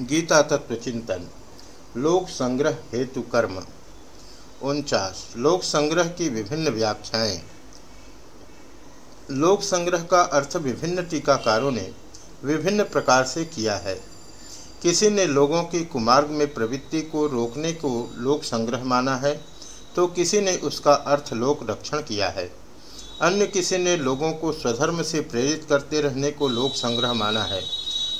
गीता तत्व चिंतन लोक संग्रह हेतु कर्म। उनचास, लोक संग्रह की विभिन्न व्याख्याएँ। लोक संग्रह का अर्थ विभिन्न टीकाकारों ने विभिन्न प्रकार से किया है। किसी ने लोगों की कुमार्ग में प्रवृत्ति को रोकने को लोक संग्रह माना है तो किसी ने उसका अर्थ लोक रक्षण किया है। अन्य किसी ने लोगों को स्वधर्म से प्रेरित करते रहने को लोक संग्रह माना है।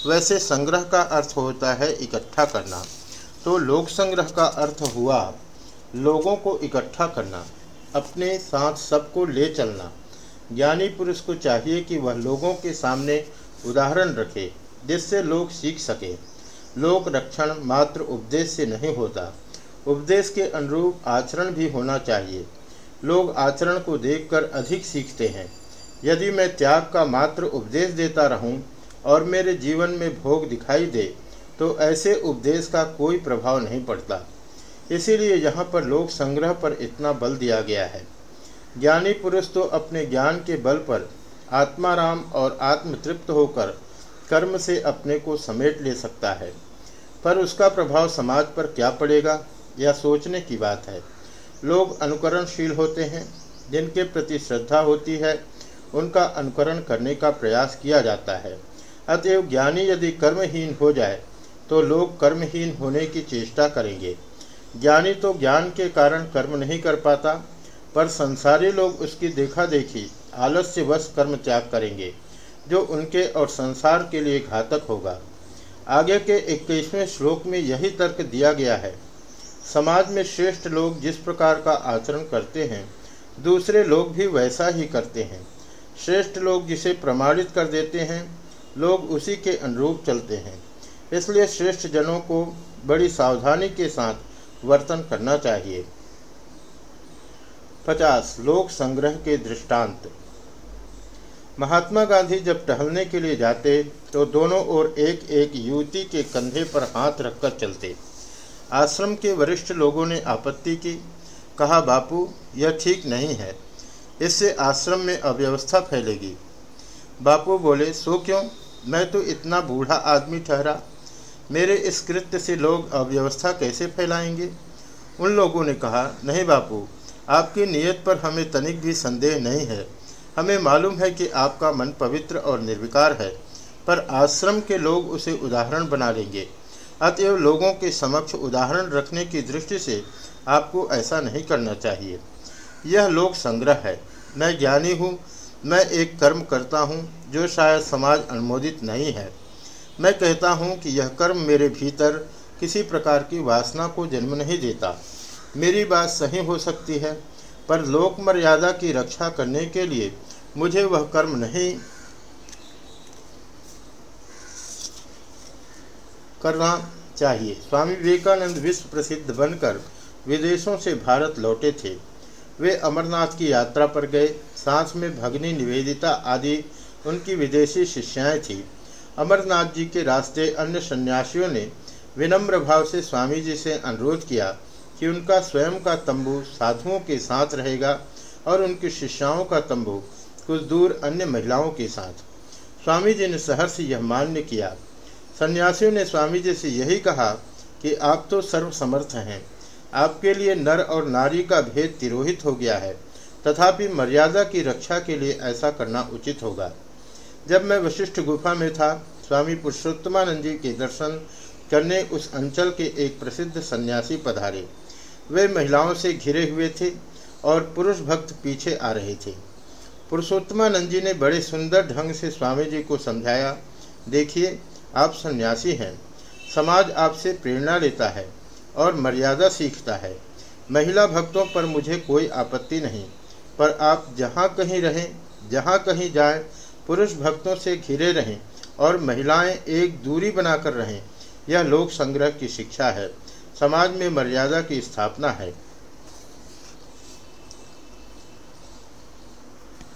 वैसे संग्रह का अर्थ होता है इकट्ठा करना। तो लोक संग्रह का अर्थ हुआ, लोगों को इकट्ठा करना, अपने साथ सबको ले चलना। ज्ञानी पुरुष को चाहिए कि वह लोगों के सामने उदाहरण रखे, जिससे लोग सीख सके। लोक रक्षण मात्र उपदेश से नहीं होता। उपदेश के अनुरूप आचरण भी होना चाहिए। लोग आचरण को देखकर अधिक सीखते हैं। यदि मैं त्याग का मात्र उपदेश देता रहूँ और मेरे जीवन में भोग दिखाई दे तो ऐसे उपदेश का कोई प्रभाव नहीं पड़ता। इसीलिए यहाँ पर लोक संग्रह पर इतना बल दिया गया है। ज्ञानी पुरुष तो अपने ज्ञान के बल पर आत्माराम और आत्मतृप्त होकर कर्म से अपने को समेट ले सकता है। पर उसका प्रभाव समाज पर क्या पड़ेगा, यह सोचने की बात है। लोग अनुकरणशील होते हैं, जिनके प्रति श्रद्धा होती है, उनका अनुकरण करने का प्रयास किया जाता है। अतएव ज्ञानी यदि कर्महीन हो जाए तो लोग कर्महीन होने की चेष्टा करेंगे। ज्ञानी तो ज्ञान के कारण कर्म नहीं कर पाता, पर संसारी लोग उसकी देखा देखी आलस्य वश कर्म त्याग करेंगे, जो उनके और संसार के लिए घातक होगा। आगे के इक्कीसवें श्लोक में यही तर्क दिया गया है। समाज में श्रेष्ठ लोग जिस प्रकार का आचरण करते हैं, दूसरे लोग भी वैसा ही करते हैं। श्रेष्ठ लोग जिसे प्रमाणित कर देते हैं लोग उसी के अनुरूप चलते हैं। इसलिए श्रेष्ठ जनों को बड़ी सावधानी के साथ वर्तन करना चाहिए। पचास, लोक संग्रह के दृष्टांत। महात्मा गांधी जब टहलने के लिए जाते तो दोनों ओर एक एक युवती के कंधे पर हाथ रखकर चलते। आश्रम के वरिष्ठ लोगों ने आपत्ति की, कहा, बापू, यह ठीक नहीं है। इससे आश्रम में अव्यवस्था फैलेगी। बापू बोले, सो क्यों? मैं तो इतना बूढ़ा आदमी ठहरा, मेरे इस कृत्य से लोग अव्यवस्था कैसे फैलाएँगे? उन लोगों ने कहा, नहीं बापू, आपकी नीयत पर हमें तनिक भी संदेह नहीं है। हमें मालूम है कि आपका मन पवित्र और निर्विकार है, पर आश्रम के लोग उसे उदाहरण बना लेंगे। अतएव लोगों के समक्ष उदाहरण रखने की दृष्टि से आपको ऐसा नहीं करना चाहिए। यह लोक संग्रह है। मैं ज्ञानी हूँ, मैं एक कर्म करता हूँ जो शायद समाज अनुमोदित नहीं है। मैं कहता हूँ कि यह कर्म मेरे भीतर किसी प्रकार की वासना को जन्म नहीं देता। मेरी बात सही हो सकती है, पर लोक मर्यादा की रक्षा करने के लिए मुझे वह कर्म नहीं करना चाहिए। स्वामी विवेकानंद विश्व प्रसिद्ध बनकर विदेशों से भारत लौटे थे। वे अमरनाथ की यात्रा पर गए, सांस में भगनी निवेदिता आदि उनकी विदेशी शिष्याएँ थीं। अमरनाथ जी के रास्ते अन्य सन्यासियों ने विनम्र भाव से स्वामी जी से अनुरोध किया कि उनका स्वयं का तंबू साधुओं के साथ रहेगा और उनकी शिष्याओं का तंबू कुछ दूर अन्य महिलाओं के साथ। स्वामी जी ने सहर्ष यह मान्य किया। सन्यासियों ने स्वामी जी से यही कहा कि आप तो सर्वसमर्थ हैं। आपके लिए नर और नारी का भेद तिरोहित हो गया है। तथापि मर्यादा की रक्षा के लिए ऐसा करना उचित होगा। जब मैं वशिष्ठ गुफा में था, स्वामी पुरुषोत्तमानंद जी के दर्शन करने उस अंचल के एक प्रसिद्ध सन्यासी पधारे। वे महिलाओं से घिरे हुए थे और पुरुष भक्त पीछे आ रहे थे। पुरुषोत्तमानंद जी ने बड़े सुंदर ढंग से स्वामी जी को समझाया, देखिए, आप सन्यासी हैं। समाज आपसे प्रेरणा लेता है और मर्यादा सीखता है। महिला भक्तों पर मुझे कोई आपत्ति नहीं, पर आप जहाँ कहीं रहें, जहाँ कहीं जाएँ पुरुष भक्तों से घिरे रहें और महिलाएँ एक दूरी बनाकर रहें। यह लोक संग्रह की शिक्षा है। समाज में मर्यादा की स्थापना है।